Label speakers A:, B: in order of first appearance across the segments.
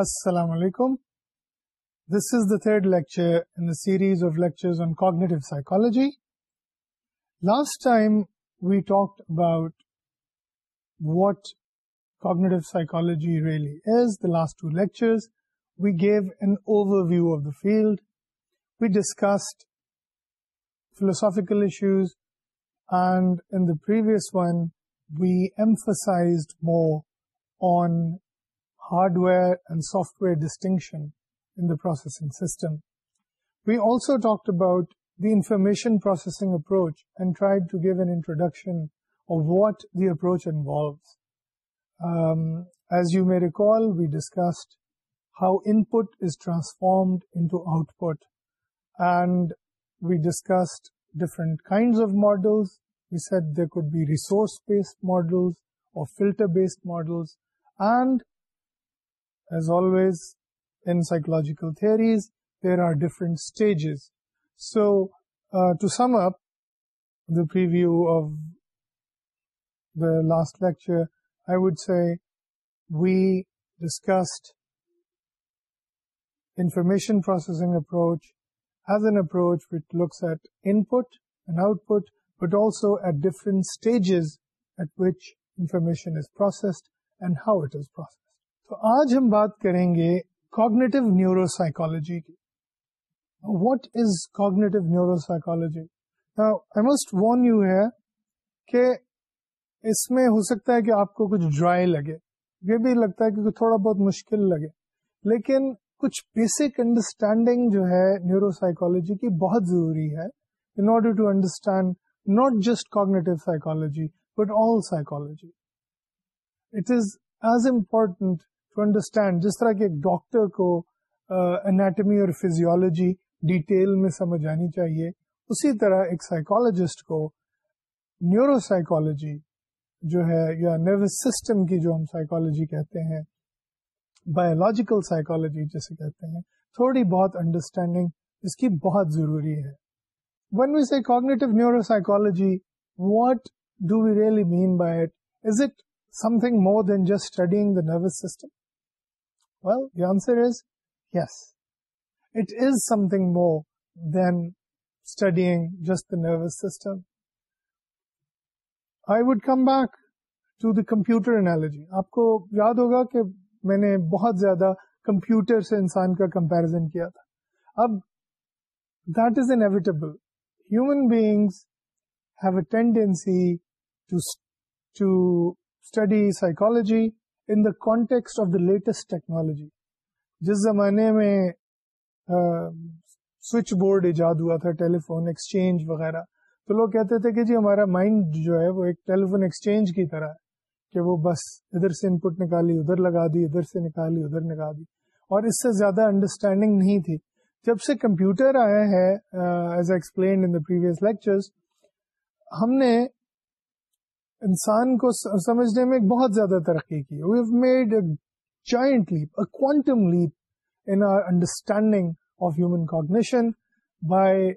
A: Assalamu alaikum. This is the third lecture in the series of lectures on cognitive psychology. Last time we talked about what cognitive psychology really is. The last two lectures, we gave an overview of the field. We discussed philosophical issues, and in the previous one, we emphasized more on hardware and software distinctions system we also talk about the information is transformed output we discussed of models or filter based models and as always in psychological theories there are different stages so to sum a review of the last lecture I would say we discussed information processing approach as an approach ومیشنسڈ and how it processed تو آج ہم بات کریں گے cognitive neuro psychology کی what is cognitive neuro psychology I must warn you ہے کہ اس میں ہو سکتا ہے کہ آپ کو کچھ ڈرائی لگے یہ بھی لگتا ہے کہ تھوڑا بہت مشکل لگے لیکن کچھ بیسک انڈرسٹینڈنگ جو ہے نیورو سائیکولوجی کی بہت ضروری ہے in order to understand not just cognitive psychology but all psychology it is as important to understand جس طرح کے ڈاکٹر کو انیٹمی اور فیزیولوجی ڈیٹیل میں سمجھ آنی چاہیے اسی طرح ایک سائیکولوجسٹ کو نیورو سائیکولوجی جو ہے یا نروس سسٹم کی جو ہم سائیکولوجی کہتے ہیں بایولوجیکل سائیکولوجی جسے کہتے ہیں تھوڑی بہت انڈرسٹینڈنگ اس کی بہت ضروری ہے when we cognitive neuro psychology what do we really mean by it is it something more than just the nervous system nervous some I would come back to the computer analogy آپ کو یاد ہوگا کہ میں نے بہت زیادہ computer سے انسان کا کمپیرزن کیا تھا اب this enabled human beings to study psychology in the the of latest technology جس زمانے میں سوئچ بورڈ ایجاد ہوا تھا ٹیلی فون ایکسچینج وغیرہ تو لوگ کہتے تھے کہ جی ہمارا مائنڈ جو ہے وہ ایک ٹیلی فون ایکسچینج کی طرح ہے کہ وہ بس ادھر سے انپٹ نکالی ادھر لگا دی ادھر سے نکالی ادھر نکال دی اور اس سے زیادہ انڈرسٹینڈنگ نہیں تھی جب سے کمپیوٹر آیا ہے as explained in the previous ہم نے انسان کو سمجھنے میں بہت زیادہ ترقی کی by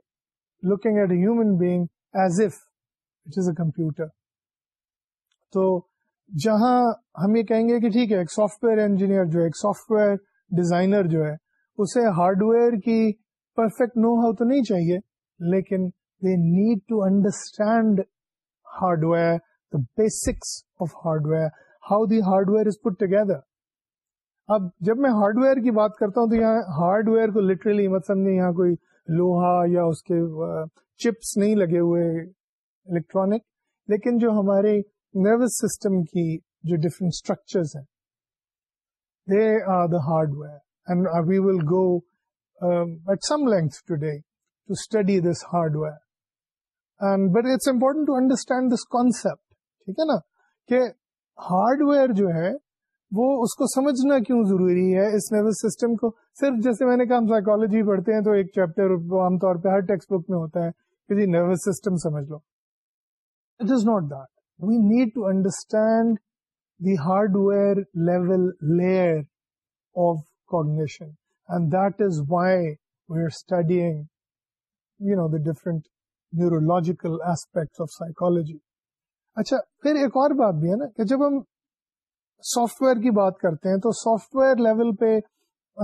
A: looking at a being as if it is a computer تو جہاں ہم یہ کہیں گے کہ ٹھیک ہے ایک سافٹ ویئر انجینئر جو ہے ایک سافٹ ویئر ڈیزائنر جو ہے اسے ہارڈ ویئر کی پرفیکٹ نو ہاؤ تو نہیں چاہیے لیکن they need to understand hardware basics of hardware how the hardware اب جب میں ہارڈ ویئر کی بات کرتا ہوں تو یہاں ہارڈ ویئر کو لٹرلی مت یہاں کوئی لوہا یا اس کے چپس نہیں لگے ہوئے الیکٹرانک لیکن جو ہمارے نروس سسٹم کی جو different structure they are the hardware and we will go at some length to study this hardware and but it's important to understand this concept ٹھیک ہے نا کہ ہارڈ ویئر جو ہے وہ اس کو سمجھنا کیوں ضروری ہے اس نروس سسٹم کو صرف جیسے میں نے کہا ہم سائیکالوجی پڑھتے ہیں تو ایک چیپٹر عام طور پہ ہر ٹیکسٹ بک میں ہوتا ہے کہ جی نروس سسٹم سمجھ لو it is not that we need to understand the hardware level layer of cognition and that is why we are studying you know the different neurological aspect of psychology اچھا پھر ایک اور بات بھی ہے نا کہ جب ہم سافٹ ویئر کی بات کرتے ہیں تو سافٹ ویئر لیول پہ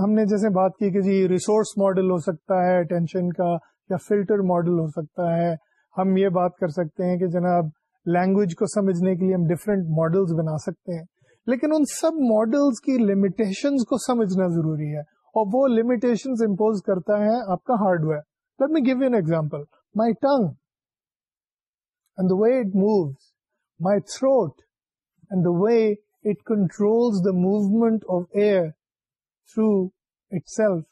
A: ہم نے جیسے بات کی کہ جی ریسورس ماڈل ہو سکتا ہے ٹینشن کا یا فلٹر ماڈل ہو سکتا ہے ہم یہ بات کر سکتے ہیں کہ جناب لینگویج کو سمجھنے کے لیے ہم ڈفرینٹ ماڈلز بنا سکتے ہیں لیکن ان سب ماڈلس کی لمیٹیشنز کو سمجھنا ضروری ہے اور وہ لمیٹیشن امپوز کرتا ہے آپ کا hardware let me give you an example my tongue and the way it moves my throat and the way it control the movement of air through itself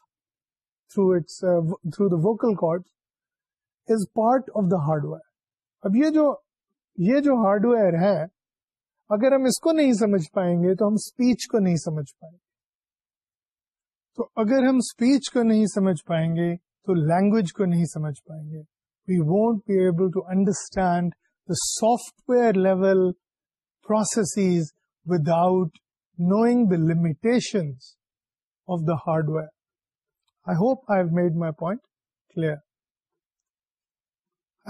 A: through its through the vocal part of the hardware اب یہ جو یہ جو hard where ہے اگر ہم اس کو نہیں سمجھ پائیں گے تو ہم اسپیچ کو نہیں سمجھ پائیں گے تو اگر ہم اسپیچ کو نہیں سمجھ پائیں گے تو لینگویج کو نہیں سمجھ پائیں گے we won't be able to understand software level process without knowing the limitation of the hardware I hope I made my point clear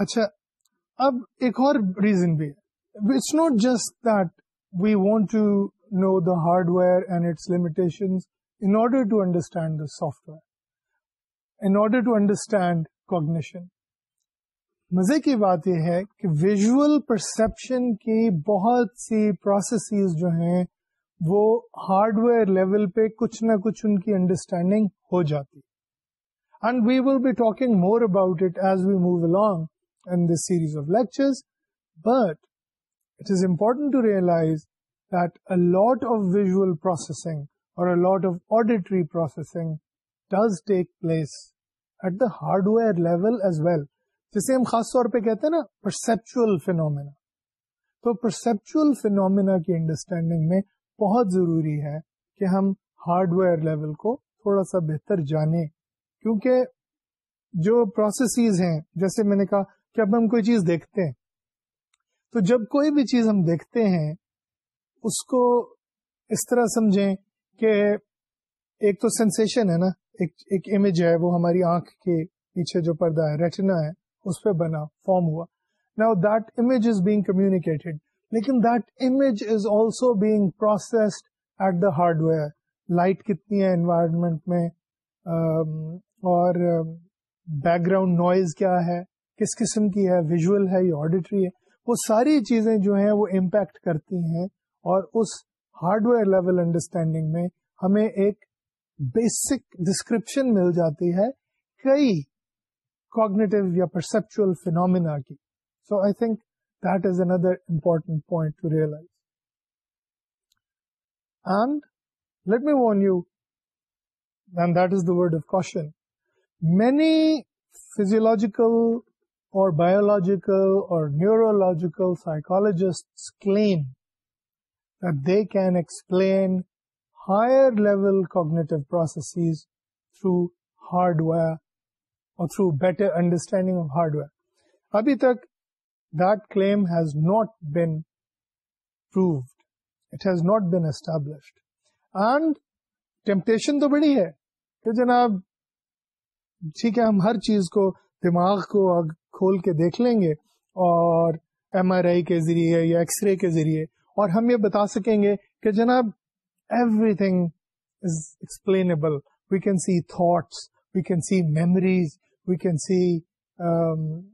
A: اچھا اب ایک اور reason بھیٹ we want to know the hardware and its limitation in order to understand the سا in order to understand cognition مزے کی بات یہ ہے کہ ویژل پرسپشن کی بہت سی پروسیسز جو ہیں وہ ہارڈ ویئر لیول پہ کچھ نہ کچھ ان کی انڈرسٹینڈنگ ہو جاتی and we will be talking more about it as we move along in this series of lecture but it is important to realise that a lot of visual processing اور lot of auditory processing does take place at the hardware level as well جسے ہم خاص طور پہ کہتے ہیں نا perceptual phenomena تو پرسپچل فینومینا کی انڈرسٹینڈنگ میں بہت ضروری ہے کہ ہم ہارڈ ویئر لیول کو تھوڑا سا بہتر جانیں کیونکہ جو پروسیسز ہیں جیسے میں نے کہا کہ اب ہم کوئی چیز دیکھتے ہیں تو جب کوئی بھی چیز ہم دیکھتے ہیں اس کو اس طرح سمجھیں کہ ایک تو سینسیشن ہے نا ایک امیج ہے وہ ہماری آنکھ کے پیچھے جو پردہ ہے ریٹنا ہے اس پہ بنا فارم ہوا now that image is being communicated لیکن that image is also being processed at the hardware light کتنی ہے انوائرمنٹ میں um, اور بیک گراؤنڈ نوائز کیا ہے کس قسم کی ہے ویژل ہے یا آڈیٹری ہے وہ ساری چیزیں جو ہیں وہ امپیکٹ کرتی ہیں اور اس ہارڈ ویئر لیول انڈرسٹینڈنگ میں ہمیں ایک بیسک ڈسکرپشن مل جاتی ہے کئی کوگنیٹو یا پرسپچل فینومینا کی so I think that is another important point to realise and let me warn you and that is the word of کو many physiological or biological or neurological psychologist claim that they can explain higher level cognitive processes through hardware through better understanding of hardware ابھی تک that claim has not been proved it has not been established and temptation تو بڑی ہے کہ جناب ٹھیک ہے ہم ہر چیز کو دماغ کو کھول کے دیکھ لیں گے اور ایم آر آئی کے ذریعے یا ایکس رے کے ذریعے اور ہم یہ بتا سکیں گے کہ جناب everything is explainable we can see thoughts we can see memories we can see, um,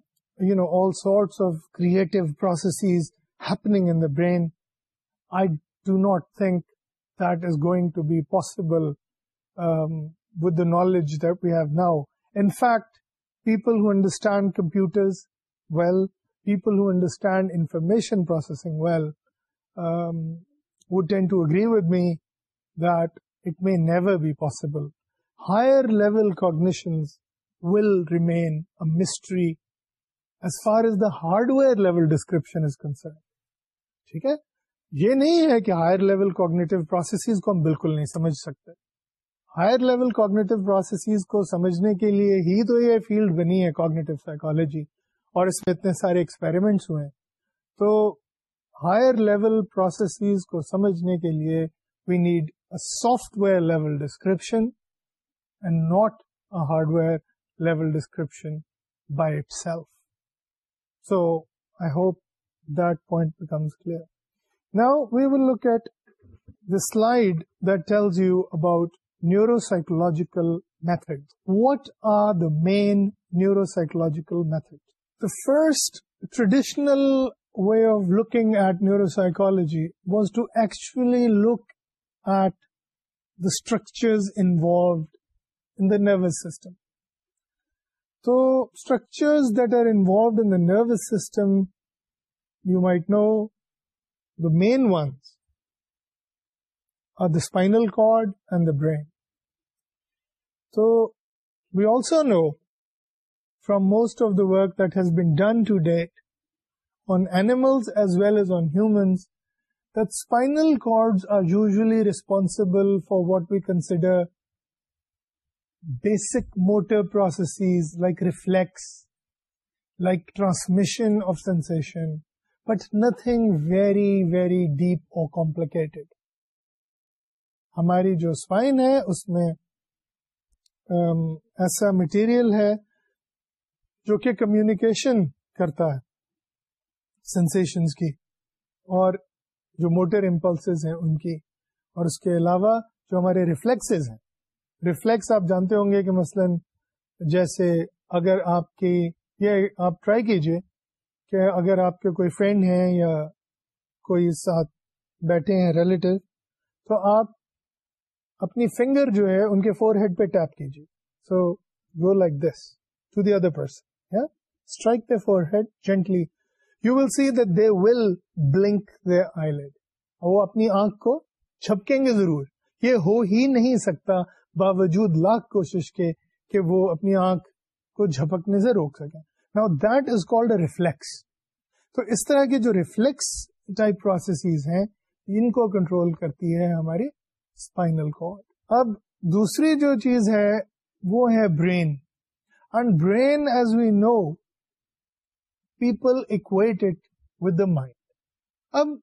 A: all sorts of creative processes happening in the brain. I do not think that is going to be possible um, with the knowledge that we have now. In fact, people who understand computers well, people who understand information processing well, um, would tend to agree with me that it may never be possible. Higher level cognitions will remain a mystery as far as the hardware level description is concerned. ٹھیک ہے یہ نہیں ہے کہ higher level cognitive processes کو ہم بالکل نہیں سمجھ سکتے ہائر لیول کوگنیٹو پروسیسز کو سمجھنے کے لیے ہی تو یہ فیلڈ بنی ہے کوگنیٹو سائیکالوجی اور اس میں اتنے سارے ایکسپیریمنٹس ہوئے تو ہائر لیول پروسیسز کو سمجھنے کے لیے we need a software level description and not a hardware level description by itself. So I hope that point becomes clear. Now we will look at the slide that tells you about neuropsychological methods. What are the main neuropsychological methods? The first traditional way of looking at neuropsychology was to actually look at the structures involved in the nervous system. So structures that are involved in the nervous system, you might know the main ones are the spinal cord and the brain. So we also know from most of the work that has been done to date on animals as well as on humans that spinal cords are usually responsible for what we consider basic motor processes like reflex like transmission of sensation but nothing very very deep or complicate ہماری جو spine ہے اس میں um, ایسا material ہے جو کہ communication کرتا ہے سینسنس کی اور جو موٹر امپلسز ہیں ان کی اور اس کے علاوہ جو ہمارے ریفلیکسز ہیں ریفلیکس آپ جانتے ہوں گے کہ مثلا جیسے اگر آپ کی یہ آپ ٹرائی کیجئے کہ اگر آپ کے کوئی فرینڈ ہیں یا کوئی ساتھ بیٹھے ہیں ریلیٹو تو آپ اپنی فنگر جو ہے ان کے فور ہیڈ پہ ٹیپ کیجیے so go like this to the other person strike the forehead gently you will see that they will blink they eyelid وہ اپنی آنکھ کو چھپکیں گے ضرور یہ ہو ہی نہیں سکتا باوجود لاکھ کوشش کے کہ وہ اپنی آنکھ کو جھپکنے سے روک سکیں نا دیٹ از ریفلیکس تو اس طرح کے جو ریفلیکس ٹائپ پروسیسز ہیں ان کو کنٹرول کرتی ہے ہماری اسپائنل اب دوسری جو چیز ہے وہ ہے brain and brain as we know people equate it with the mind اب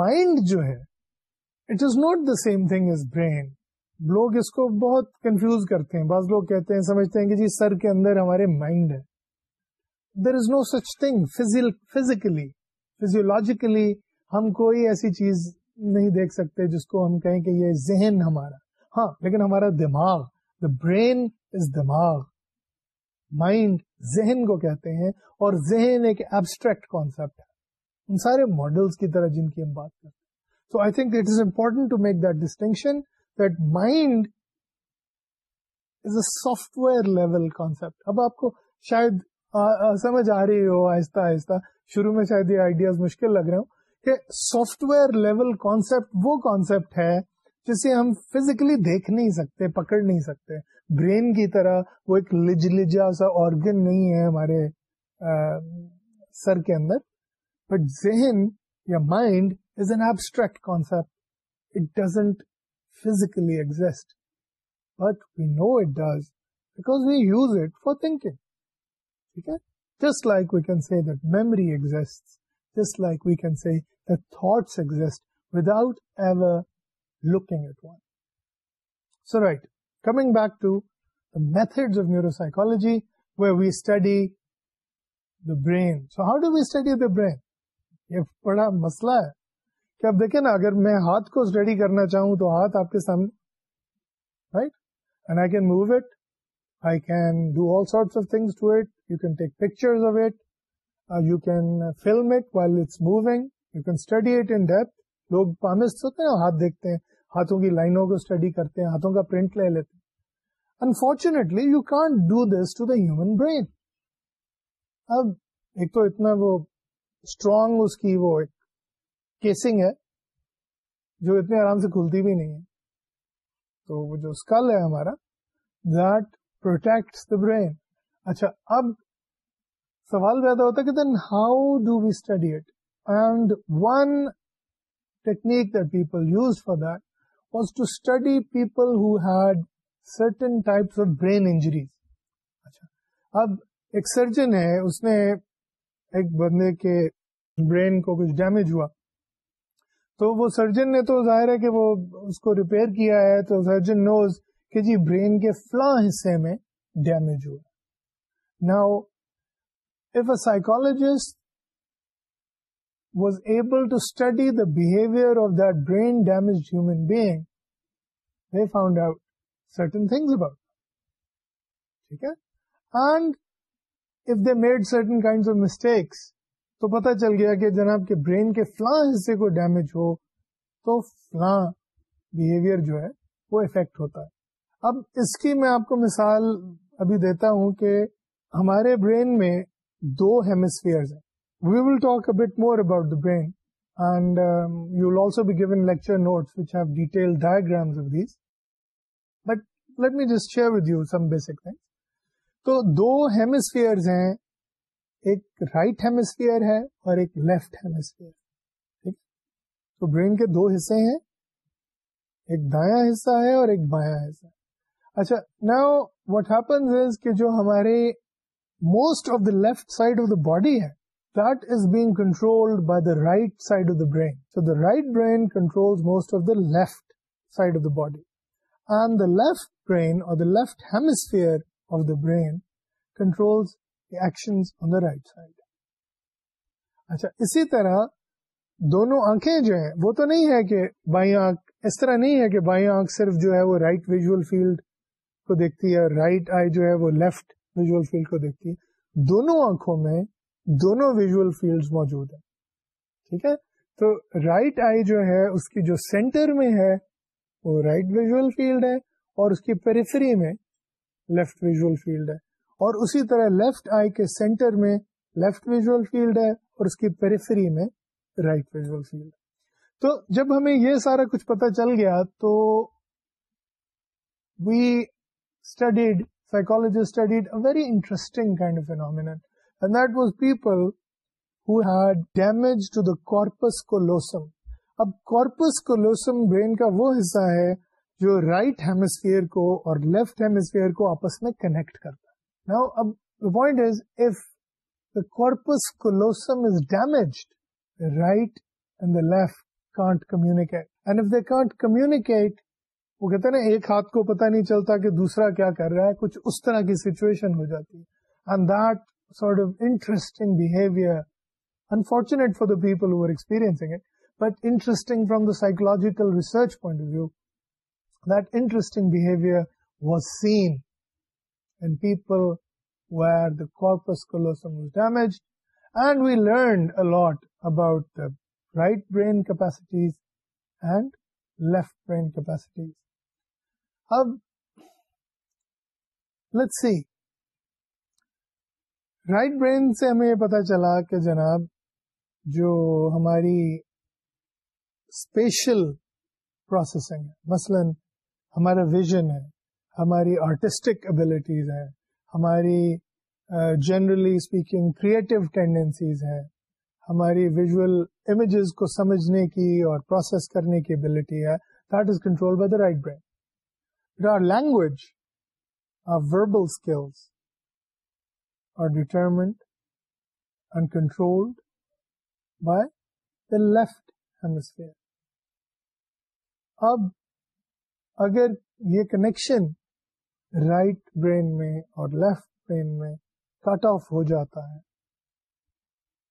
A: مائنڈ جو ہے it is not the same thing is brain لوگ اس کو بہت کنفیوز کرتے ہیں بعض لوگ کہتے ہیں سمجھتے ہیں کہ جی سر کے اندر ہمارے مائنڈ ہے there is no such thing physically physiologically ہم کوئی ایسی چیز نہیں دیکھ سکتے جس کو ہم کہیں کہ یہ ذہن ہمارا ہاں لیکن ہمارا دماغ دا برین از دماغ مائنڈ ذہن کو کہتے ہیں اور ذہن ایک ایبسٹریکٹ کانسیپٹ ان سارے ماڈلس کی طرح جن کی ہم بات کرتے ہیں so I think it is important to make that distinction software level concept اب آپ کو شاید سمجھ آ رہی ہو آہستہ آہستہ شروع میں شاید یہ آئیڈیاز مشکل لگ رہے ہوں کہ سافٹ ویئر لیول کانسیپٹ وہ کانسیپٹ ہے جسے ہم فزیکلی دیکھ نہیں سکتے پکڑ نہیں سکتے برین کی طرح وہ ایک لج لجا سا آرگن نہیں ہے ہمارے سر کے اندر بٹ ذہن یا mind is an abstract concept it doesn't physically exist but we know it does because we use it for thinking ٹھیک ہے just like we can see the memory exist just like we can see this without looking at one so right coming back to the method of neuro psychology where we study the brain so how do we study the brain یہ بڑا مسئلہ ہے کہ آپ دیکھیں نا اگر میں ہاتھ کو اسٹڈی کرنا چاہوں تو ہاتھ آپ کے سامنے right and I can move it I can do all sorts of things to it you can take picture of it you can film it while it's moving you can study it in depth لوگ palms ہوتے ہیں ہاتھ دیکھتے ہیں ہاتھوں کی لائنوں کو اسٹڈی کرتے ہیں ہاتھوں کا پرنٹ لے لیتے ہیں unfortunately you can't do this to the human brain اب ایک تو اتنا وہ اسٹرانگ اس کی وہ کیسنگ ہے جو اتنے آرام سے کھلتی بھی نہیں ہے تو وہ جو اسکل ہے ہمارا دیٹ پروٹیکٹ دا برین اچھا اب سوال پیدا ہوتا ہے کہ then how do we study it and one technique that people use for that was to study people who had certain types of brain injuries اچھا اب ایک سرجن ہے اس نے ایک بندے کے برین کو کچھ ڈیمیج ہوا تو وہ سرجن نے تو ظاہر ہے کہ وہ اس کو ریپیئر کیا ہے تو سرجن نوز کہ جی برین کے فلاں حصے میں ڈیمیج ہوا now if a psychologist was able to study the behaviour of the brain damaged human being found out certain things about ٹھیک ہے and if they made certain kind of mistakes تو پتہ چل گیا کہ جناب کے برین کے فلاں حصے کو ڈیمیج ہو تو فلاں بہیویئر جو ہے وہ افیکٹ ہوتا ہے اب اس کی میں آپ کو مثال ابھی دیتا ہوں کہ ہمارے برین میں دو ہیمسفیئرز ہیں وی ول ٹاک اب more about the brain and you will also be given lecture notes have detail of these but let me just share with you some basic thing تو دو hemisphere ہیں ایک right hemisphere ہے اور ایک left hemisphere ٹھیک تو brain کے دو حصے ہیں ایک دایا حصہ ہے اور ایک بایاں اچھا نا کہ جو ہمارے most of the left side of the body ہے that is being controlled by the the the the right right side of of brain. brain So controls most left side of the body. And the left brain or the left hemisphere of the brain controls action on the right side اچھا اسی طرح دونوں آنکھیں جو ہیں وہ تو نہیں ہے کہ بائیں آنکھ اس طرح نہیں ہے کہ بائیں آنکھ صرف جو ہے وہ رائٹ ویژل فیلڈ کو دیکھتی ہے رائٹ آئی جو ہے وہ لیفٹ ویژل فیلڈ کو دیکھتی ہے دونوں آنکھوں میں دونوں فیلڈ موجود ہیں ٹھیک ہے تو رائٹ آئی جو ہے اس کی جو سینٹر میں ہے وہ رائٹ ویژل فیلڈ ہے اور اس کی پیریفری میں لیفٹ ویژل فیلڈ ہے اور اسی طرح لیفٹ آئی کے سینٹر میں لیفٹ ویژل فیلڈ ہے اور اس کی پیریفری میں رائٹ ویژل فیلڈ تو جب ہمیں یہ سارا کچھ پتا چل گیا تو we studied psychologist studied a very interesting kind of phenomenon and that was people who had damage to the corpus callosum. اب کارپس کولوسم برین کا وہ حصہ ہے جو رائٹ right ہیمسفیئر کو اور لیفٹ ہیمسفیئر کو آپس میں کنیکٹ کرتا Now, uh, the point is, if the corpus callosum is damaged, the right and the left can't communicate. And if they can't communicate, وہ کہتے ہیں نا ایک ہاتھ کو پتہ نہیں چلتا کہ دوسرا کیا کر رہا ہے کچھ اس طرح کی سچویشن ہو جاتی and that sort of interesting behaviour unfortunate for the people who are experience but interesting from the psychological research point of view that interesting behaviour was seen in people where the corpus callosum was damaged and we learned a lot about the right brain capacities and left brain capacities. Now, let's see. Right brain سے ہمیں یہ پتا چلا کہ جناب جو ہماری special processing ہے مثلاً ہمارا ویژن ہے ہماری آرٹسٹک ابلیٹیز ہیں ہماری جنرلی اسپیکنگ کریٹو ٹینڈینسیز ہیں ہماری ویژل امیجز کو سمجھنے کی اور پروسیس کرنے کی ابلیٹی ہے that is control by the right brain our language or verbal skills are determined and control by the left hemisphere اب اگر یہ کنیکشن رائٹ right برین میں اور لیفٹ برین میں کٹ آف ہو جاتا ہے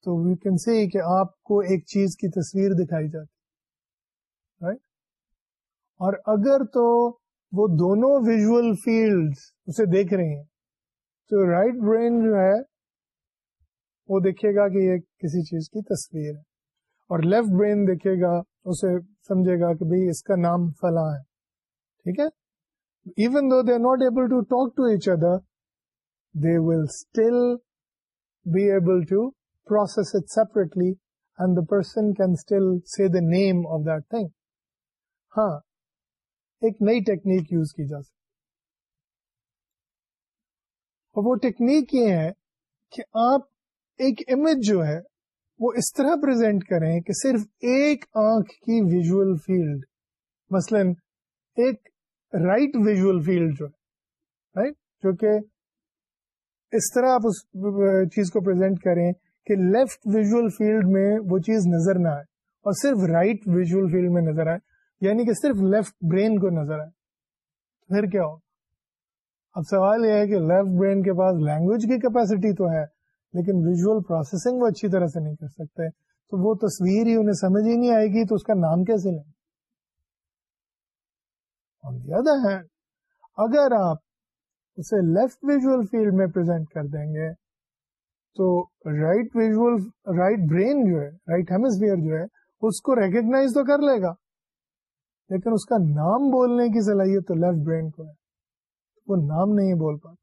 A: تو کین سی کہ آپ کو ایک چیز کی تصویر دکھائی جاتی رائٹ اور اگر تو وہ دونوں ویژل فیلڈ اسے دیکھ رہے ہیں تو رائٹ right برین جو ہے وہ دیکھے گا کہ یہ کسی چیز کی تصویر ہے اور لیفٹ برین دیکھے گا اسے سمجھے گا کہ بھائی اس کا نام فلاں ہے ٹھیک ہے even though are not able to talk to each other they will still be ability and the person can still see the name of thing ہاں ایک نئی ٹیکنیک یوز کی جا سکتی وہ ٹیکنیک یہ ہے کہ آپ ایک امیج جو ہے وہ اس طرح پرزینٹ کریں کہ صرف ایک آنکھ کی ویژل فیلڈ مثلا ایک رائٹ ویژل فیلڈ جو ہے رائٹ جو کہ اس طرح آپ اس چیز کو پرزینٹ کریں کہ لیفٹ ویژل فیلڈ میں وہ چیز نظر نہ آئے اور صرف رائٹ ویژل فیلڈ میں نظر آئے یعنی کہ صرف لیفٹ برین کو نظر آئے پھر کیا ہو اب سوال یہ ہے کہ لیفٹ برین کے پاس لینگویج کی کیپیسٹی تو ہے لیکن ویژل پروسیسنگ وہ اچھی طرح سے نہیں کر سکتے تو وہ تصویر ہی انہیں سمجھ ہی نہیں آئے گی تو اس کا نام کیسے لیں آن دی ادر ہینڈ اگر آپ اسے لیفٹ ویژل فیلڈ میں پرزینٹ کر دیں گے تو رائٹ ویژل رائٹ برین جو ہے رائٹ ہیمسفیئر جو ہے اس کو ریکگنائز تو کر لے گا لیکن اس کا نام بولنے کی صلاحیت تو لیفٹ برین کو ہے وہ نام نہیں بول پاتے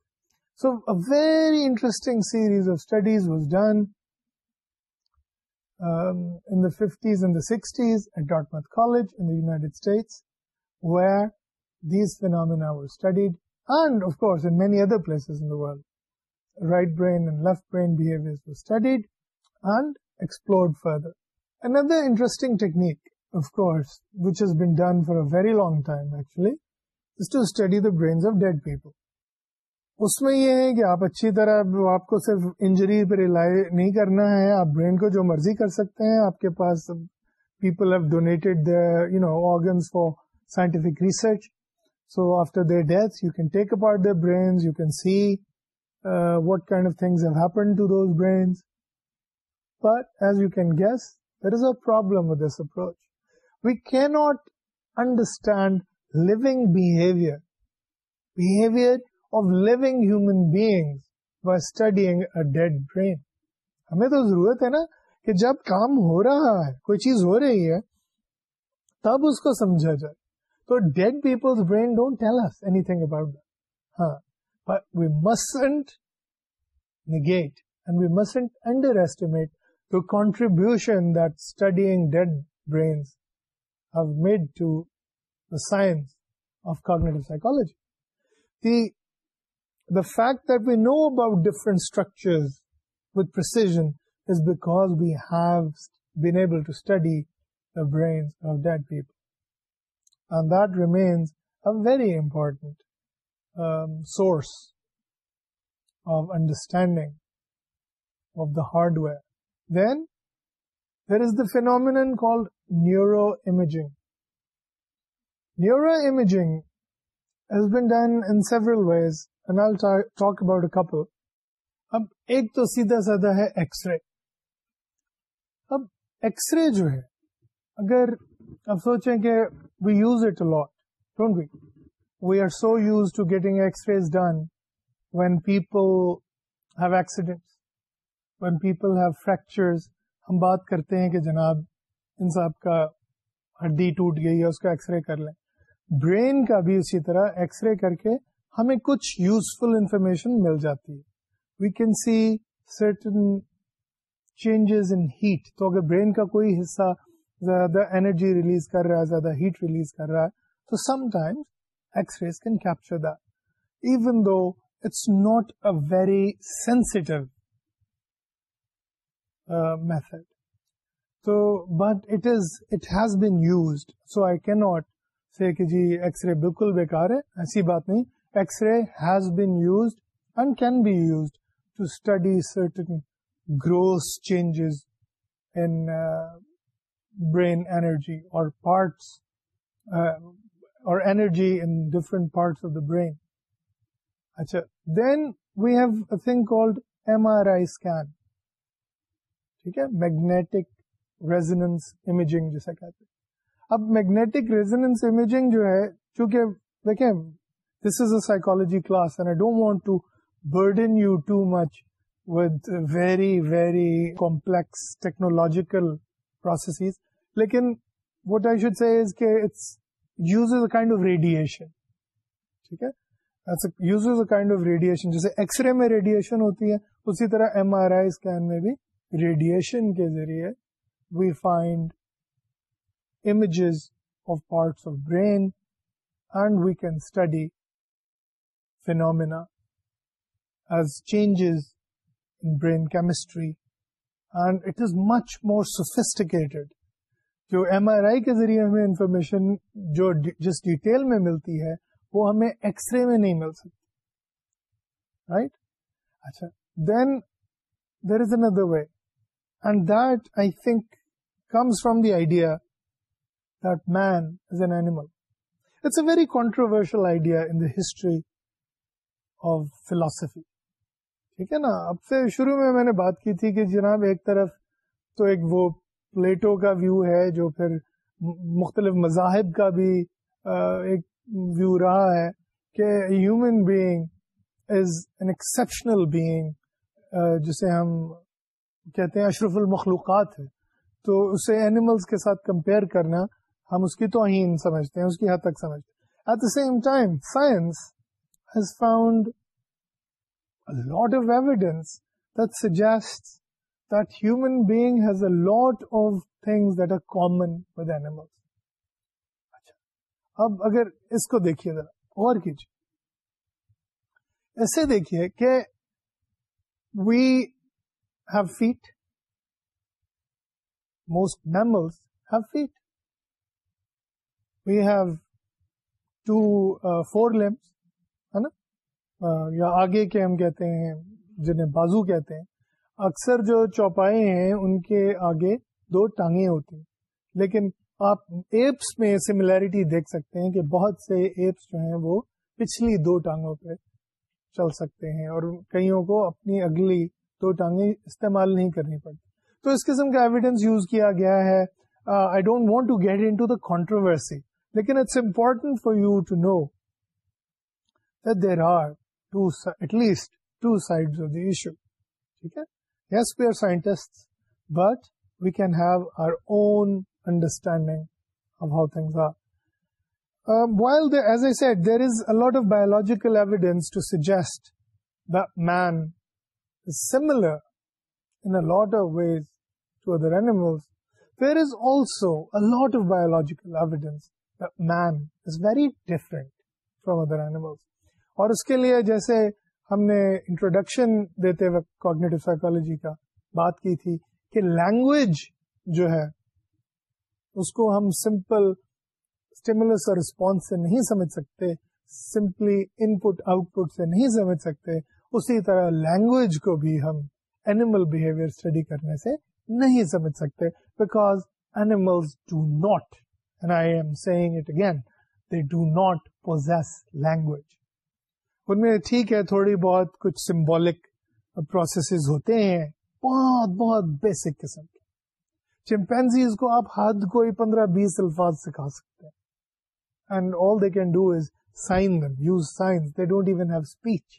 A: so very interesting series of studies was done fifties and the sixties at Dartmouth college in the United States where these phenomena were studied and of course in many other places in the world right brain and left brain behaviors were studied and explored further another interesting technique of course which has been done for a very long time actually is to study the brains of dead people اس میں یہ ہے کہ آپ اچھی طرح آپ کو صرف انجری پہ ریلائی نہیں کرنا ہے آپ برین کو جو مرضی کر سکتے ہیں آپ کے پاس people have donated organs for scientific research so after uh, behavior death you living human beings see what a dead brain. ہمیں تو ضرورت ہے نا کہ جب کام ہو رہا ہے کوئی چیز ہو رہی ہے تب اس کو سمجھا جائے ڈیڈ پیپل ڈونٹنگ ہاں مسنڈ negate we mustn't underestimate science psychology the fact that we know about different structures back view been able this a very important understanding of the hardware neuroimaging neuroimaging talk about a couple اب ایک تو سیدھا سیدا ہے X ray اب X ray جو ہے اگر آپ سوچیں کہ ہم بات کرتے ہیں کہ جناب صاحب کا ہڈی ٹوٹ گئی ہے اس کا ایکس رے کر لیں برین کا بھی اسی طرح ایکس رے کر کے ہمیں کچھ یوزفل انفارمیشن مل جاتی ہے برین کا کوئی حصہ زیادہ انرجی ریلیز کر رہا ہے زیادہ ہیٹ ریلیز کر رہا ہے تو some time X rays can capture the even though it's not a very sensitive method تو but it is it has been used so I can not say کہ جی ایکس رے بالکل بیکار ہے ایسی بات نہیں X ray has been used and can be used to study certain gross changes in brain energy اور parts اور energy in different parts of the brain اچھا then we have a thing کوئی اسکین ٹھیک ہے magnetic resonance imaging جیسے کہتے اب magnetic resonance imaging جو ہے چونکہ دیکھیں this is a psychology class and I don't want to burden you too much with very very complex technological لیکن وٹ آئی شوڈ سے ٹھیک ہے جیسے ایکس رے میں ریڈیئشن ہوتی ہے اسی طرح ایم آر آئی اسکین میں بھی ریڈیئشن کے ذریعے we find images of parts of brain and we can study phenomena as changes in brain chemistry and it is much more جو ایم آر آئی کے ذریعے ہمیں انفارمیشن جو جس ڈیٹیل میں ملتی ہے وہ ہمیں ایکس رے میں نہیں مل سکتی رائٹ اچھا then there is another way and that I think comes from the idea that man is an animal it's a very controversial idea in the history of philosophy ٹھیک ہے نا اب سے شروع میں میں نے بات کی تھی کہ جناب ایک طرف تو ایک وہ پلیٹو کا ویو ہے جو پھر مختلف مذاہب کا بھی ایک ویو رہا ہے کہ human being being is an جسے ہم کہتے ہیں اشرف المخلوقات ہے تو اسے اینیملس کے ساتھ کمپیئر کرنا ہم اس کی توہین سمجھتے ہیں اس کی حد تک سمجھتے ہیں at the same time science lot of evidence suggest human being has a lot of thing there common with کو دیکھیے ذرا اور کچھ اسے دیکھیے کہ we've feet most animals feet we have two four limbs یا آگے کے ہم کہتے ہیں جنہیں بازو کہتے ہیں اکثر جو چوپائے ہیں ان کے آگے دو ٹانگیں ہوتی ہیں لیکن آپ ایپس میں سملیرٹی دیکھ سکتے ہیں کہ بہت سے ایپس جو ہیں وہ پچھلی دو ٹانگوں پہ چل سکتے ہیں اور کئیوں کو اپنی اگلی دو ٹانگیں استعمال نہیں کرنی پڑتی تو اس قسم کا ایویڈینس یوز کیا گیا ہے I don't want to get into the controversy لیکن it's important for you to know there are but we can have our own understanding of how thing a there is a lot of biological man similar animal there is also a lot of biologicals man is very different from other animals اور اس کے لیے جیسے ہم نے introduction دیتے وقت cognitive psychology کا بات کی تھی کہ لینگویج جو ہے اس کو ہم سمپل اسٹیملس اور رسپونس سے نہیں سمجھ سکتے simply input output سے نہیں سمجھ سکتے اسی طرح لینگویج کو بھی ہم اینیمل بہیویئر اسٹڈی کرنے سے نہیں سمجھ سکتے because animal do not and I am saying it again they do not possess language ان میں ٹھیک ہے تھوڑی بہت کچھ سمبولک پروسیسز ہوتے ہیں بہت بہت بیسک قسم کے چمپینزیز کو آپ حد پندرہ بیس الفاظ سکھا سکتے ہیں and all they they can do is sign use don't even have speech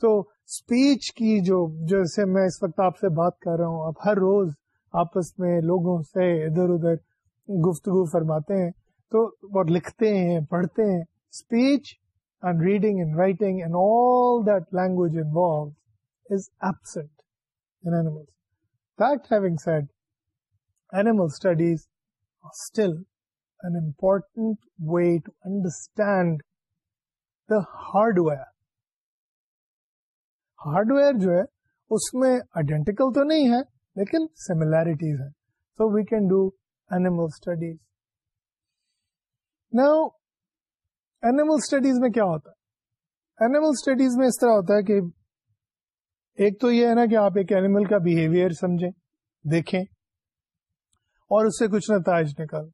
A: تو اسپیچ کی جو جیسے میں اس وقت آپ سے بات کر رہا ہوں آپ ہر روز آپس میں لوگوں سے ادھر ادھر گفتگو فرماتے ہیں تو اور لکھتے ہیں پڑھتے ہیں speech hardware hardware جو ہے اس میں آئیڈینٹیکل تو نہیں ہے لیکن سیملیرٹیز ہیں so we can do animal studies now animal studies میں کیا ہوتا ہے اینیمل اسٹڈیز میں اس طرح ہوتا ہے کہ ایک تو یہ ہے نا کہ آپ ایک اینیمل کا بہیویئر سمجھیں دیکھیں اور اس سے کچھ نتائج نکالیں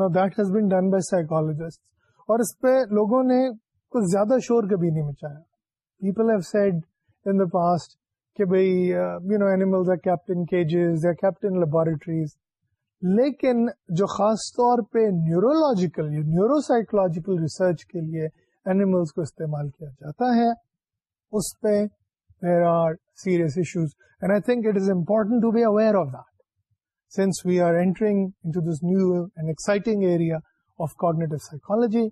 A: نا that has been done by psychologist اور اس پہ لوگوں نے کچھ زیادہ شور کبھی نہیں مچایا people have said in the past کہ بھائی you know animals kept in cages یا کیپٹن لیبوریٹریز لیکن جو خاص طور پہ نیورولوجیکل نیورو سائیکولوجیکل ریسرچ کے لیے اینیملس کو استعمال کیا جاتا ہے اس پہ there are are serious issues and I think it is important to be aware of that since we entering this new and exciting area of cognitive psychology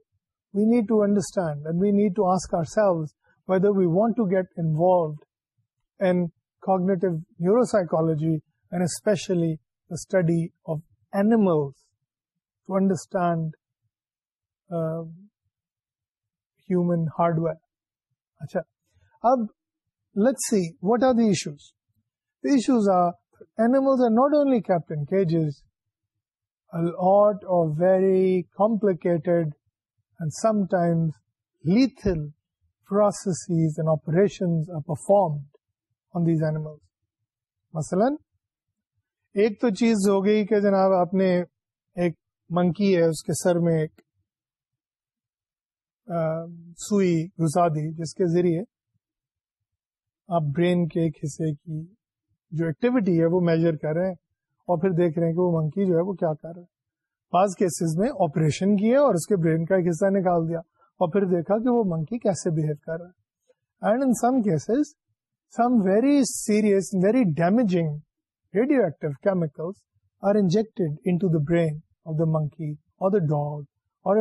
A: we need to understand and we need to ask ourselves whether we want to get involved in cognitive neuropsychology and especially study of animals to understand human hardware اب let are these issues not only is varied sometime processes performed on these animals مثلاً ایک تو چیز ہو گئی کہ جناب آپ نے ایک منکی ہے اس کے سر میں ایک سوئی گھسا دی جس کے ذریعے آپ برین کے ایک حصے کی جو ایکٹیویٹی ہے وہ میجر کر رہے ہیں اور پھر دیکھ رہے ہیں کہ وہ منکی جو ہے وہ کیا کر رہا ہے بعض کیسز میں آپریشن کیے اور اس کے برین کا ایک حصہ نکال دیا اور پھر دیکھا کہ وہ منکی کیسے بہیو کر رہا ہے and in some cases some very serious very damaging radioactive chemicals are inject in brain monkey اور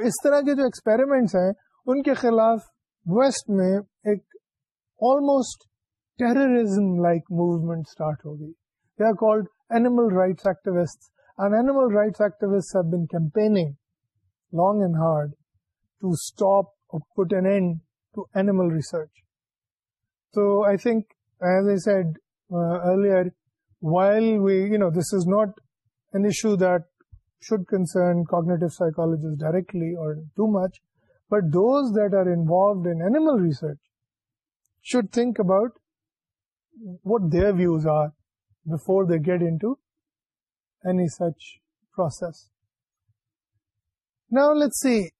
A: اس طرح کے جو ایکسپریمنٹ ہیں ان کے خلاف ویسٹ میں ایک almost a like movement start ہو گئی ڈائیکٹلیٹرمل research should think about what there before they get into any such process. Now let's see,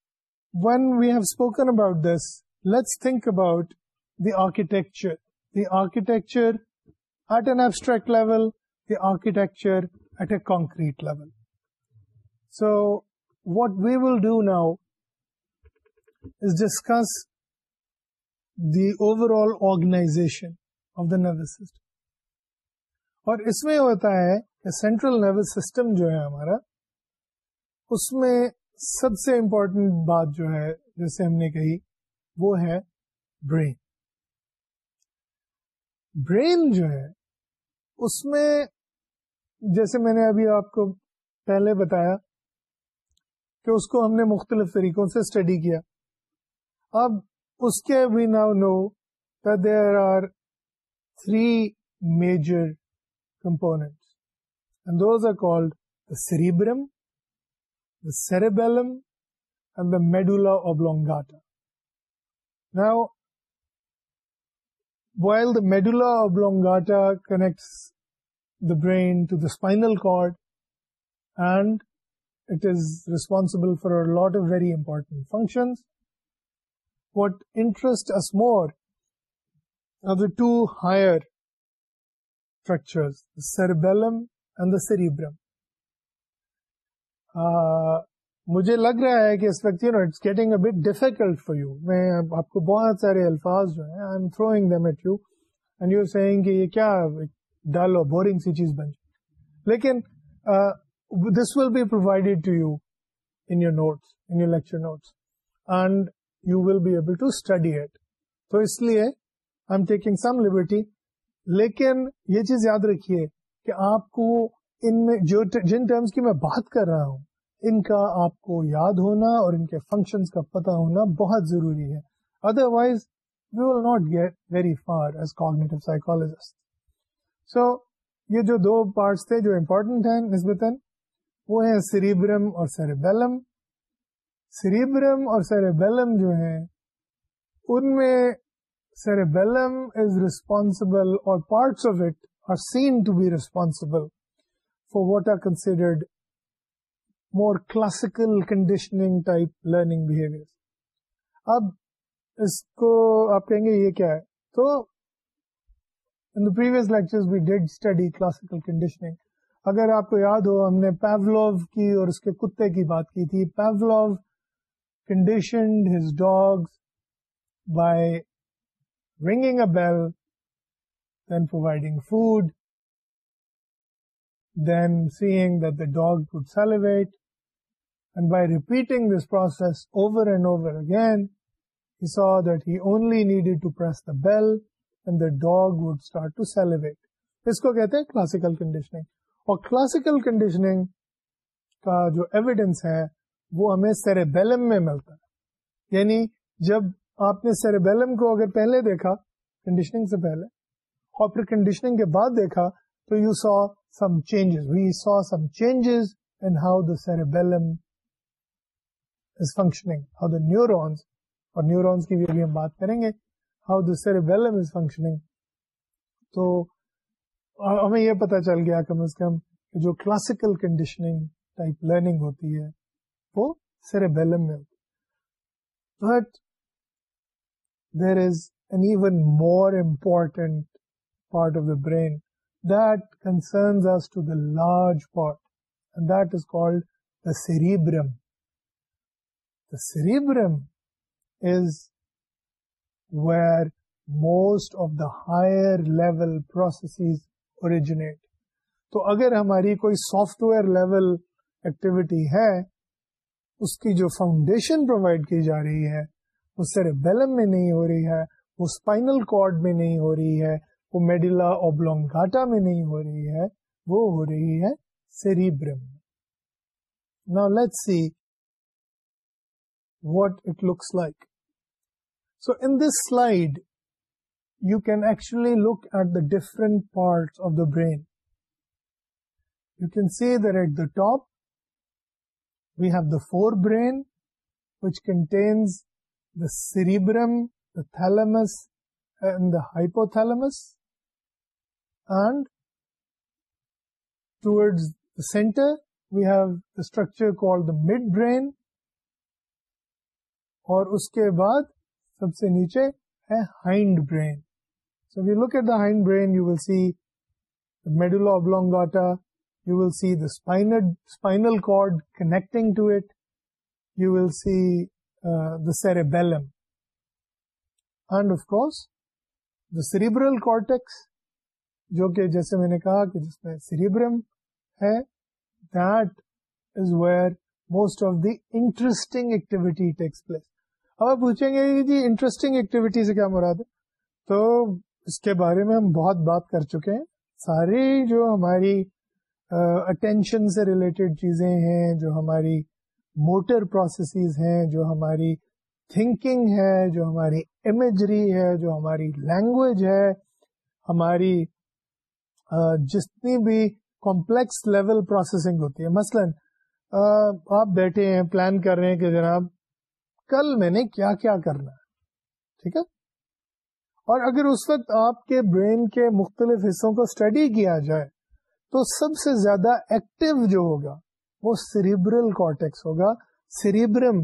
A: when we have spoken about this, let's think about the architecture at an abstract level, the architecture at a concrete level. So what we will do now is discuss the overall organization of the nervous system. اور اس میں ہوتا ہے کہ central nervous system جو ہے ہمارا اس میں سب سے امپورٹنٹ بات جو ہے جیسے ہم نے کہی وہ ہے برین برین جو ہے اس میں جیسے میں نے ابھی آپ کو پہلے بتایا کہ اس کو ہم نے مختلف طریقوں سے اسٹڈی کیا اب اس کے we now know there are three major cerebrum the sub and medulla oblongata نا medulla oblongata connects the brain to the spinal cord and it responsible for lot of very important function what interest more to higher cerebral and the مجھے لگ رہا ہے کہ اس وقت you you know it's getting a bit difficult for میں آپ کو بہت سارے الفاظ جو ہیں I am throwing them at you you and seeing کہ یہ کیا ڈل اور بورنگ سی چیز بن جائے لیکن this will be provided to you in your notes in your lecture notes and you will be able to study it تو اس لیے I am taking some liberty لیکن یہ چیز یاد رکھیے کہ آپ کو ان میں جو جن ٹرمز کی میں بات کر رہا ہوں ان کا آپ کو یاد ہونا اور ان کے فنکشنز کا پتہ ہونا بہت ضروری ہے otherwise we will not get very far as cognitive psychologist so یہ جو دو پارٹس تھے جو امپورٹنٹ ہیں نسبتاً وہ ہیں سریبرم اور سیریبیلم سریبرم اور سیریبیلم جو ہیں ان میں cerebellum is responsible or parts of it are seen to be responsible for what are considered more classical conditioning type learning behaviors. اب اس کو آپ کہیں گے یہ کیا ہے تو in the previous lecture we did study classical conditioning اگر آپ کو یاد ہو ہم نے پیولو کی اور اس کے کتے کی بات کی تھی Pavlov conditioned his dog by bell then food seeing bell and the dog would start to salivate اس کو کہتے ہیں کلاسیکل کنڈیشننگ اور کلاسیکل کنڈیشننگ کا جو ایویڈینس ہے وہ ہمیں سیرے بیلم میں ملتا ہے یعنی جب آپ نے سیریبیلم کو اگر پہلے دیکھا کنڈیشننگ سے پہلے اور پھر کنڈیشننگ کے بعد دیکھا تو you saw some changes changes we saw some in how the cerebellum is how the neurons اور نیورونس کی بھی ہم بات کریں گے ہاؤ دا سیریبیلم از تو ہمیں یہ پتا چل گیا کم از کم جو کلاسیکل کنڈیشننگ ٹائپ لرننگ ہوتی ہے وہ سیریبیلم میں ہوتی but there is an even more important part of the brain دنسرنز the large part this called the cerebrum the cerebrum is where most of the higher level process originate تو اگر ہماری کوئی software level activity ہے اس کی جو foundation provide کی جا رہی ہے وہ سیریبیلم میں نہیں ہو رہی ہے وہ اسپائنل کارڈ میں نہیں ہو رہی ہے وہ میڈیلا اوبلونگاٹا میں نہیں ہو رہی ہے وہ ہو رہی ہے سیریبرم نا let see what it looks like so in this slide you can actually look at the different part of the brain you can see there at the top we have the forebrain which contains cerebrum the thalamus and the hypothalamus the centre we've the structure کو midbrain اور اس کے بعد سب سے نیچے a hindbrain so you look at the hind brain you will see the medulla oblongata you will see the spinal cord connecting to it you will see Uh, the cerebellum and of course the cerebral cortex جو کہ جیسے میں نے کہا کہ جس میں cerebrum ہے that is where most of the interesting activity takes place اب آپ پوچھیں گے کہ جی انٹرسٹنگ ایکٹیویٹی سے کیا مراد ہے تو اس کے بارے میں ہم بہت بات کر چکے ہیں ساری جو ہماری اٹینشن uh, سے ریلیٹڈ چیزیں ہیں جو ہماری موٹر پروسیسز ہیں جو ہماری تھنکنگ ہے جو ہماری امیجری ہے جو ہماری لینگویج ہے ہماری جتنی بھی کمپلیکس لیول پروسیسنگ ہوتی ہے مثلا آپ بیٹھے ہیں پلان کر رہے ہیں کہ جناب کل میں نے کیا کیا کرنا ٹھیک ہے اور اگر اس وقت آپ کے برین کے مختلف حصوں کو اسٹڈی کیا جائے تو سب سے زیادہ ایکٹیو جو ہوگا وہ سیریبرل کارٹیکس ہوگا سیریبرم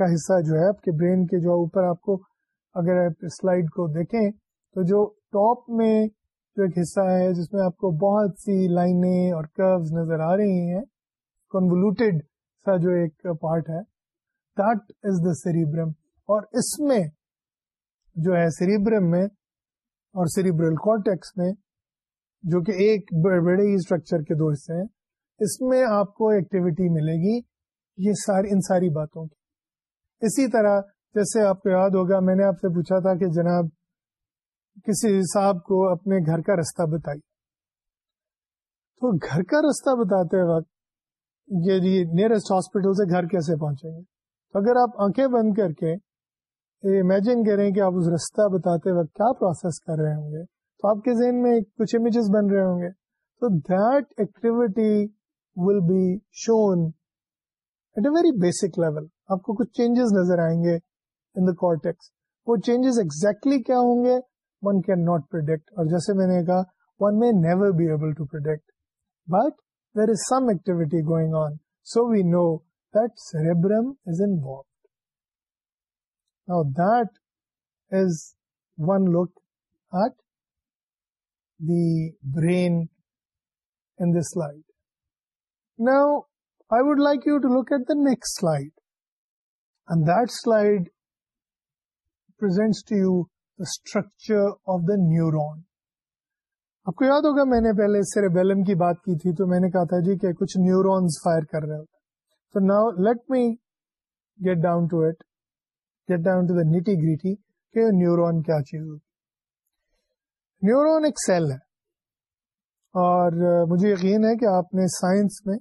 A: کا حصہ جو ہے آپ کے برین کے جو اوپر آپ کو اگر آپ سلائڈ کو دیکھیں تو جو ٹاپ میں جو ایک حصہ ہے جس میں آپ کو بہت سی لائنیں اور کروز نظر آ رہی ہیں کنولوٹیڈ سا جو ایک پارٹ ہے دیٹ از دا سیریبرم اور اس میں جو ہے سیریبرم میں اور سیریبرل کارٹیکس میں جو کہ ایک بڑے ہی اسٹرکچر کے دو حصے ہیں اس میں آپ کو ایکٹیویٹی ملے گی یہ ساری ان ساری باتوں کی اسی طرح جیسے آپ کو یاد ہوگا میں نے آپ سے پوچھا تھا کہ جناب کسی صاحب کو اپنے گھر کا رستہ بتائیے تو گھر کا رستہ بتاتے وقت جی نیئرسٹ ہاسپٹل سے گھر کیسے پہنچیں گے تو اگر آپ آنکھیں بند کر کے امیجن کریں کہ آپ اس رستہ بتاتے وقت کیا پروسیس کر رہے ہوں گے تو آپ کے ذہن میں کچھ امیجز بن رہے ہوں گے تو that activity will be shown at a very basic level آپ کو کچھ چینجز نظر آئیں گے ان دا کارٹیکس وہ چینجز ایکزیکٹلی کیا ہوں گے ون کین ناٹ پروڈکٹ اور جیسے میں نے کہا one may never be able to product but there is some activity going on so we know that cerebrum is and that is one look at the brain in this side at I next like you to slide at the next slide structure of the neuron آپ کو یاد ہوگا میں نے پہلے cerebellum کی بات کی تھی تو میں نے کہا تھا جی کہ کچھ نیورونس فائر کر رہے ہوتے تو now let me get down to it get down to the nitty gritty کہ نیورون کیا چیز ہوگی نیورون ایک سیل ہے اور مجھے یقین ہے کہ آپ نے سائنس میں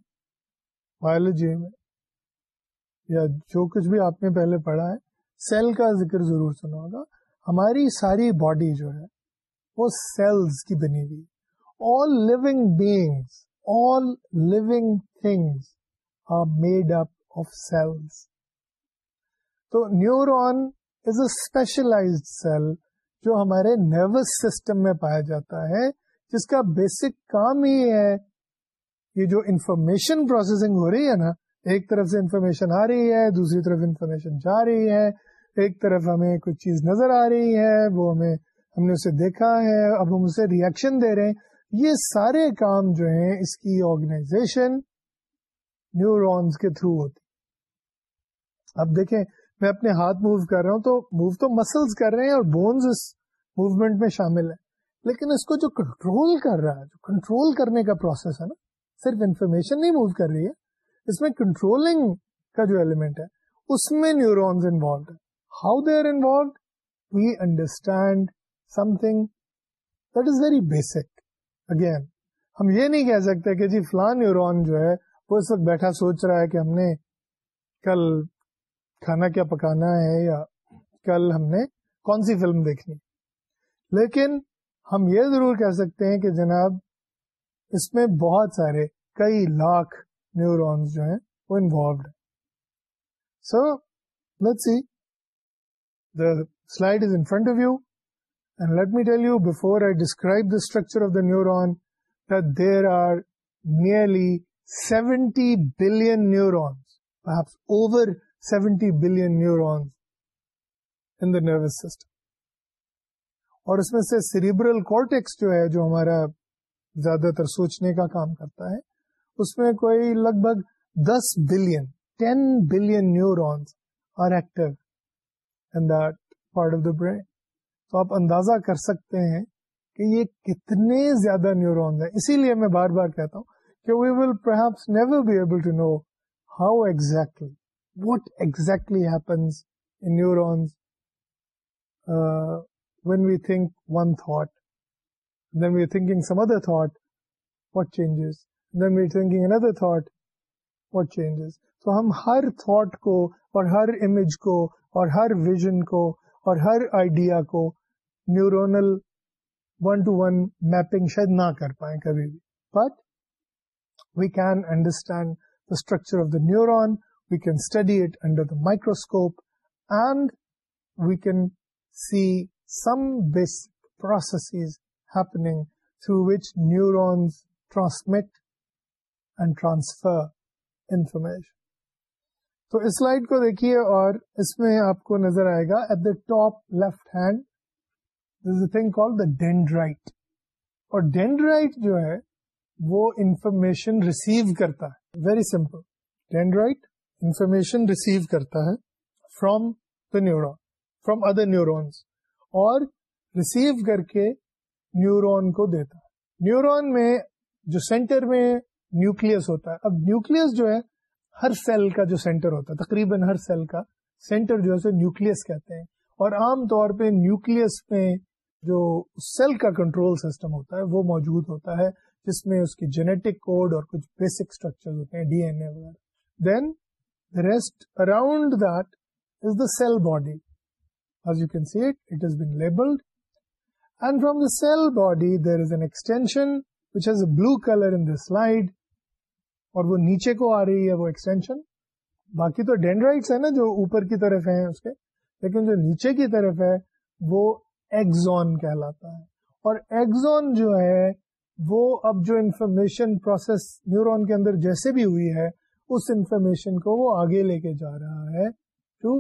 A: بایولوجی میں یا جو کچھ بھی آپ نے پہلے پڑھا ہے سیل کا ذکر ضرور سنا ہوگا ہماری ساری باڈی جو ہے وہ سیلز کی بنی ہوئی all living beings all living things are made up of cells تو neuron is a specialize cell جو ہمارے نروس سسٹم میں پایا جاتا ہے جس کا بیسک کام ہی ہے یہ جو انفارمیشن پروسیسنگ ہو رہی ہے نا ایک طرف سے انفارمیشن آ رہی ہے دوسری طرف انفارمیشن جا رہی ہے ایک طرف ہمیں کچھ چیز نظر آ رہی ہے وہ ہمیں ہم نے اسے دیکھا ہے اب ہم اسے ریئیکشن دے رہے ہیں یہ سارے کام جو ہیں اس کی آرگنائزیشن نیورونس کے تھرو ہوتی اب دیکھیں میں اپنے ہاتھ موو کر رہا ہوں تو موو تو مسلس کر رہے ہیں اور بونز اس موومنٹ میں شامل ہے لیکن اس کو جو کنٹرول کر رہا ہے جو کنٹرول کرنے کا پروسیس ہے نا صرف انفارمیشن نہیں موو کر رہی ہے اس میں کنٹرولنگ کا جو ایلیمنٹ ہے اس میں neurons involved involved how they are we understand something that is very basic again ہم یہ نہیں کہہ سکتے کہ جی فلان جو ہے وہ اس وقت بیٹھا سوچ رہا ہے کہ ہم نے کل کھانا کیا پکانا ہے یا کل ہم نے کون سی فلم دیکھنی لیکن ہم یہ ضرور کہہ سکتے ہیں کہ جناب اس میں بہت سارے کئی لاکھ نیورونز جو ہیں وہ انوالوڈ ہیں so let see the slide is in front of you and let me tell you before I describe the structure of the neuron there are nearly billion neurons, perhaps over 70 billion neurons in the nervous system. اور اس میں سے cerebral cortex جو ہے جو ہمارا زیادہ تر سوچنے کا کام کرتا ہے اس میں کوئی لگ بھگ دس billion ten billion neurons are part of the brain تو آپ اندازہ کر سکتے ہیں کہ یہ کتنے زیادہ نیورونس ہیں اسی لیے میں بار بار کہتا ہوں کہ we will perhaps never be able to know how exactly exactly happens in when we think one thought تو ہم ہر تھوٹ کو اور ہر امیج کو اور ہر ویژن کو اور ہر آئیڈیا کو neuronal one to one mapping شاید نہ کر پائیں کبھی بھی but we can understand the structure of the neuron we can study it under the microscope and we can see some basic process through neurons transmit information تو اس slide کو دیکھیے اور اس میں آپ کو نظر آئے گا at the top left hand thing call the dendrite اور ڈینڈرائٹ جو ہے وہ انفارمیشن ریسیو کرتا ہے very simple dendrite information receive کرتا ہے from the neuron from other neurons اور ریسیو کر کے نیورون کو دیتا ہے نیورون میں جو سینٹر میں نیوکلس ہوتا ہے اب نیوکلس جو ہے ہر سیل کا جو سینٹر ہوتا ہے تقریباً ہر سیل کا سینٹر جو ہے سو نیوکلس کہتے ہیں اور عام طور پہ نیوکلس میں جو سیل کا کنٹرول سسٹم ہوتا ہے وہ موجود ہوتا ہے جس میں اس کی جینیٹک کوڈ اور کچھ بیسک اسٹرکچر ہوتے ہیں D N A then the rest around that is the cell body as you can see it it is been labelled and from the cell body there is an extension blue colour in the slide اور وہ نیچے کو آ رہی ہے وہ extension باقی تو ڈینڈرائڈس ہیں نا جو اوپر کی طرف ہیں اس کے لیکن جو نیچے کی طرف ہے وہ ایگزون کہلاتا ہے اور ایگزون جو ہے وہ اب جو انفارمیشن پروسیس نیورون کے اندر جیسے بھی ہوئی ہے اس انفارمیشن کو وہ آگے لے کے جا رہا ہے ٹو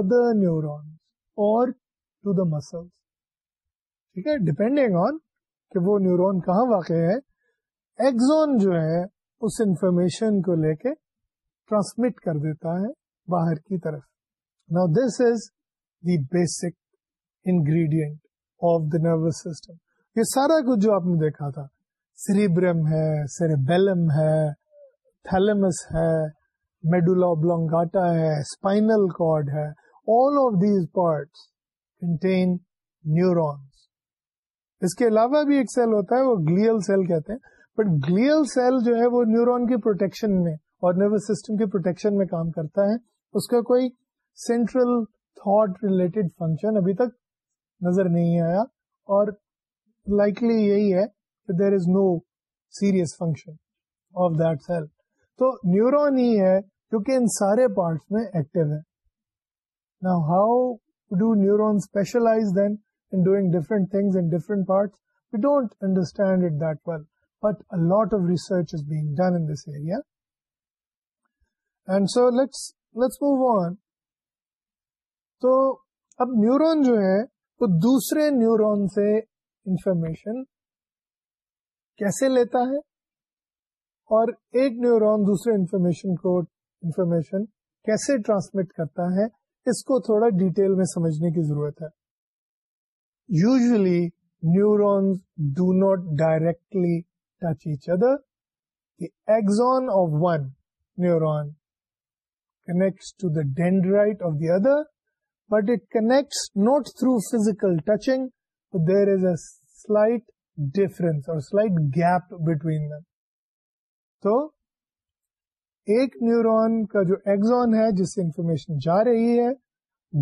A: ادر نیورون اور ٹو دا مسلس ٹھیک ہے ڈیپینڈنگ آن کہ وہ نیورون کہاں واقع ہے ایکزون جو ہے اس انفارمیشن کو لے کے ٹرانسمٹ کر دیتا ہے باہر کی طرف نا this is the basic ingredient of the nervous system یہ سارا کچھ جو آپ نے دیکھا تھا سریبرم ہے سریبیلم ہے تھلمس ہے میڈولا بلونگاٹا ہے اسپائنل کارڈ ہے all of these parts neurons اس کے علاوہ بھی ایک سیل ہوتا ہے وہ گلیل سیل کہتے ہیں بٹ گلیل سیل جو ہے وہ نیورون کی پروٹیکشن میں اور نروس سسٹم کی پروٹیکشن میں کام کرتا ہے اس کا کوئی سینٹرل تھاٹ ریلیٹڈ فنکشن ابھی تک نظر نہیں آیا اور لائکلی یہی ہے کہ there is no serious function of that cell تو نیورون ہی ہے جو کہ ان سارے پارٹس میں ایکٹیو ہے نا how do neuron specialize then جو ہے وہ دوسرے نیورون سے انفارمیشن کیسے لیتا ہے اور ایک نیورون دوسرے انفارمیشن کو انفارمیشن کیسے ٹرانسمٹ کرتا ہے اس کو تھوڑا ڈیٹیل میں سمجھنے کی ضرورت ہے usually touch do not directly touch each other the axon of one neuron of of the other but it connects not through touching, touching there is a slight difference اور سلائٹ گیپ بٹوین them. تو ایک نیورون کا جو axon ہے جس سے information جا رہی ہے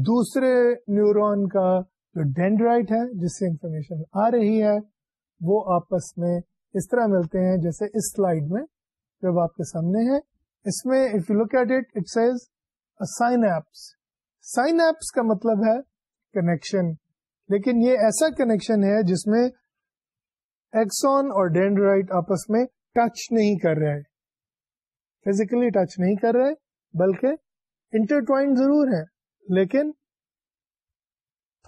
A: دوسرے نیورون کا جو ڈینڈرائٹ ہے جس سے انفارمیشن آ رہی ہے وہ آپس میں اس طرح ملتے ہیں جیسے اس سلائڈ میں جب آپ کے سامنے ہے اس میں if you at it it says syn synapse apse کا مطلب ہے کنیکشن لیکن یہ ایسا کنیکشن ہے جس میں ایکسون اور ڈینڈرائٹ آپس میں ٹچ نہیں کر رہے فزیکلی ٹچ نہیں کر رہے بلکہ انٹرٹوائن ضرور ہے لیکن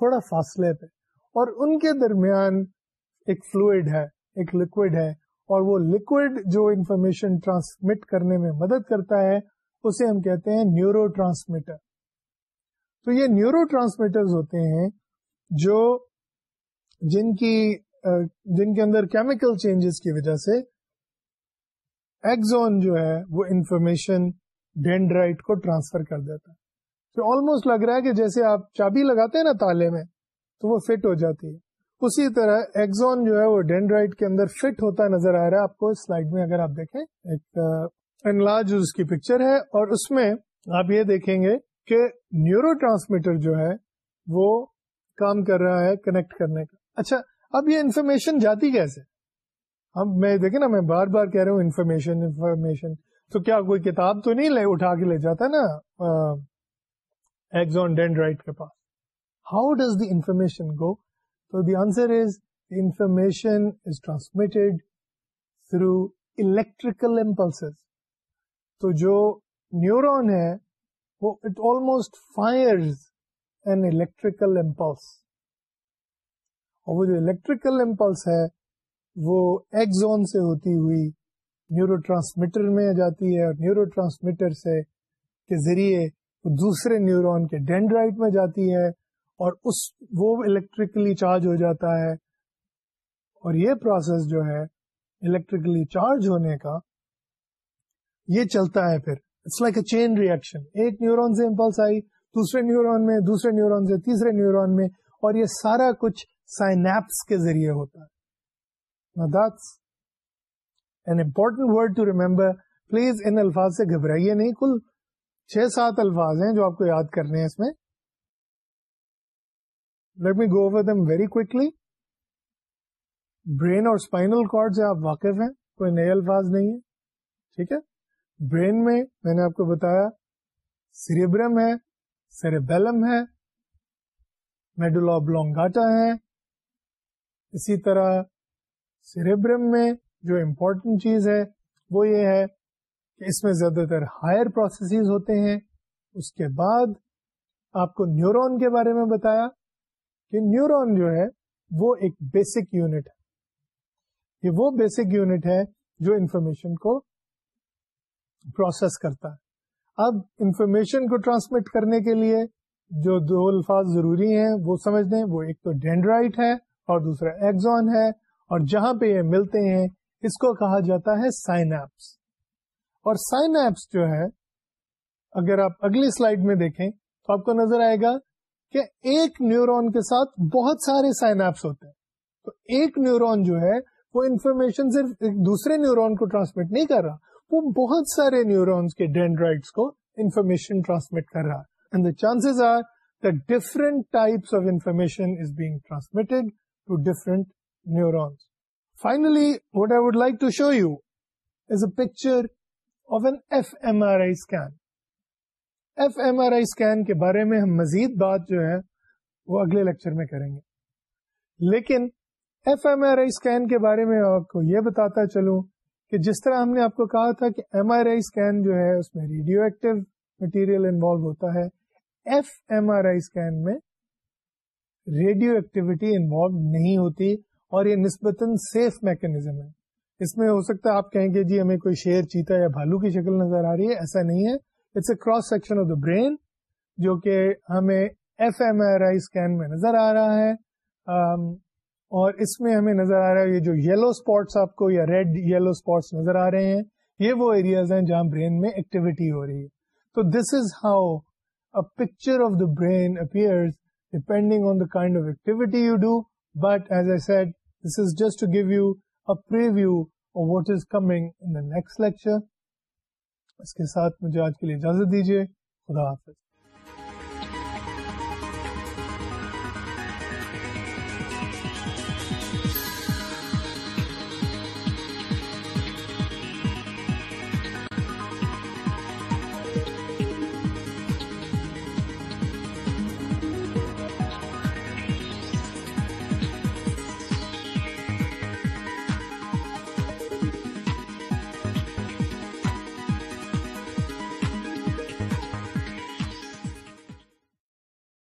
A: تھوڑا فاصلے پہ اور ان کے درمیان ایک فلوئڈ ہے ایک لکوڈ ہے اور وہ لکوڈ جو انفارمیشن ٹرانسمٹ کرنے میں مدد کرتا ہے اسے ہم کہتے ہیں نیورو ٹرانسمیٹر تو یہ نیورو ٹرانسمیٹر ہوتے ہیں جو جن کی جن کے اندر کیمیکل چینجز کی وجہ سے ایکزون جو ہے وہ انفارمیشن ڈینڈرائٹ کو ٹرانسفر کر دیتا ہے آلموسٹ لگ رہا ہے کہ جیسے آپ چابی لگاتے ہیں نا تالے میں تو وہ فٹ ہو جاتی ہے اسی طرح ایکزون جو ہے وہ ڈینڈرائٹ کے اندر فٹ ہوتا نظر آ رہا ہے آپ کو سلائڈ میں اگر آپ دیکھیں ایک اس کی پکچر ہے اور اس میں آپ یہ دیکھیں گے کہ نیورو ٹرانسمیٹر جو ہے وہ کام کر رہا ہے کنیکٹ کرنے کا اچھا اب یہ انفارمیشن جاتی کیسے اب میں دیکھیں نا میں بار بار کہہ رہا ہوں انفارمیشن انفارمیشن تو کیا کوئی کتاب تو نہیں لے اٹھا کے لے جاتا نا ایگزون ڈینڈرائٹ کے پاس how does the information go تو the answer is information is transmitted through electrical impulse تو جو نیورون ہے وہ it almost fires an electrical impulse اور وہ جو الیکٹریکل امپلس ہے وہ ایکزون سے ہوتی ہوئی نیورو ٹرانسمیٹر میں جاتی ہے اور نیورو ٹرانسمیٹر سے کے ذریعے دوسرے نیورون کے ڈینڈرائٹ میں جاتی ہے اور اس وہ الیکٹریکلی چارج ہو جاتا ہے اور یہ پروسیس جو ہے الیکٹریکلی چارج ہونے کا یہ چلتا ہے پھر it's like a chain reaction ایک نیورون سے امپلس آئی دوسرے نیورون میں دوسرے نیورون سے تیسرے نیورون میں اور یہ سارا کچھ سائنپس کے ذریعے ہوتا ہے پلیز ان الفاظ سے گھبرائیے نہیں کل چھ سات الفاظ ہیں جو آپ کو یاد کرنے ہیں اس میں let me go over them very quickly brain اور اسپائنل کارڈ سے آپ واقف ہیں کوئی نئے الفاظ نہیں ہے ٹھیک ہے برین میں میں نے آپ کو بتایا سریبرم ہے سیریبیلم ہے میڈولا بلونگاٹا ہے اسی طرح سریبرم میں جو امپورٹنٹ چیز ہے وہ یہ ہے کہ اس میں زیادہ تر ہائر پروسیسز ہوتے ہیں اس کے بعد آپ کو نیورون کے بارے میں بتایا کہ نیورون جو ہے وہ ایک بیسک یونٹ ہے یہ وہ بیسک یونٹ ہے جو انفارمیشن کو پروسیس کرتا ہے اب انفارمیشن کو ٹرانسمٹ کرنے کے لیے جو دو الفاظ ضروری ہیں وہ سمجھ لیں وہ ایک تو ڈینڈرائٹ ہے اور دوسرا ایکزون ہے اور جہاں پہ یہ ملتے ہیں اس کو کہا جاتا ہے سائنپس اور سائن ایپس جو ہے اگر آپ اگلی سلائڈ میں دیکھیں تو آپ کو نظر آئے گا کہ ایک نیورون کے ساتھ بہت سارے سائن ایپس ہوتے ہیں تو ایک نیورون جو ہے وہ انفارمیشن صرف دوسرے نیورون کو ٹرانسمٹ نہیں کر رہا وہ بہت سارے نیورونس کے ڈینڈرائڈس کو انفارمیشن ٹرانسمٹ کر رہا and the chances are the different types of information finally what I would like to show you is a picture of an fMRI scan. fMRI scan کے بارے میں ہم مزید بات جو ہے وہ اگلے لیکچر میں کریں گے لیکن F M R I scan کے بارے میں آپ کو یہ بتاتا چلوں کہ جس طرح ہم نے آپ کو کہا تھا کہ ایم آر آئی اسکین جو ہے اس میں ریڈیو ایکٹیو مٹیریل انوالو ہوتا ہے F M R I scan میں ریڈیو ایکٹیویٹی انوالو نہیں ہوتی اور یہ نسبتاً سیف میکنیزم ہے اس میں ہو سکتا ہے آپ کہیں گے جی ہمیں کوئی شیر چیتا یا بھالو کی شکل نظر آ رہی ہے ایسا نہیں ہے it's a cross section of the brain جو کہ ہمیں F M R I scan میں نظر آ رہا ہے اور اس میں ہمیں نظر آ رہا ہے یہ جو یلو اسپاٹس آپ کو یا ریڈ یلو اسپاٹس نظر آ رہے ہیں یہ وہ ایریاز ہیں جہاں برین میں ایکٹیویٹی ہو رہی ہے تو this is how picture of the brain appear depending on the kind of activity you do but as a set this is just to give you what is coming in the next lecture اس کے ساتھ مجھے آج کے لیے اجازت دیجیے خدا حافظ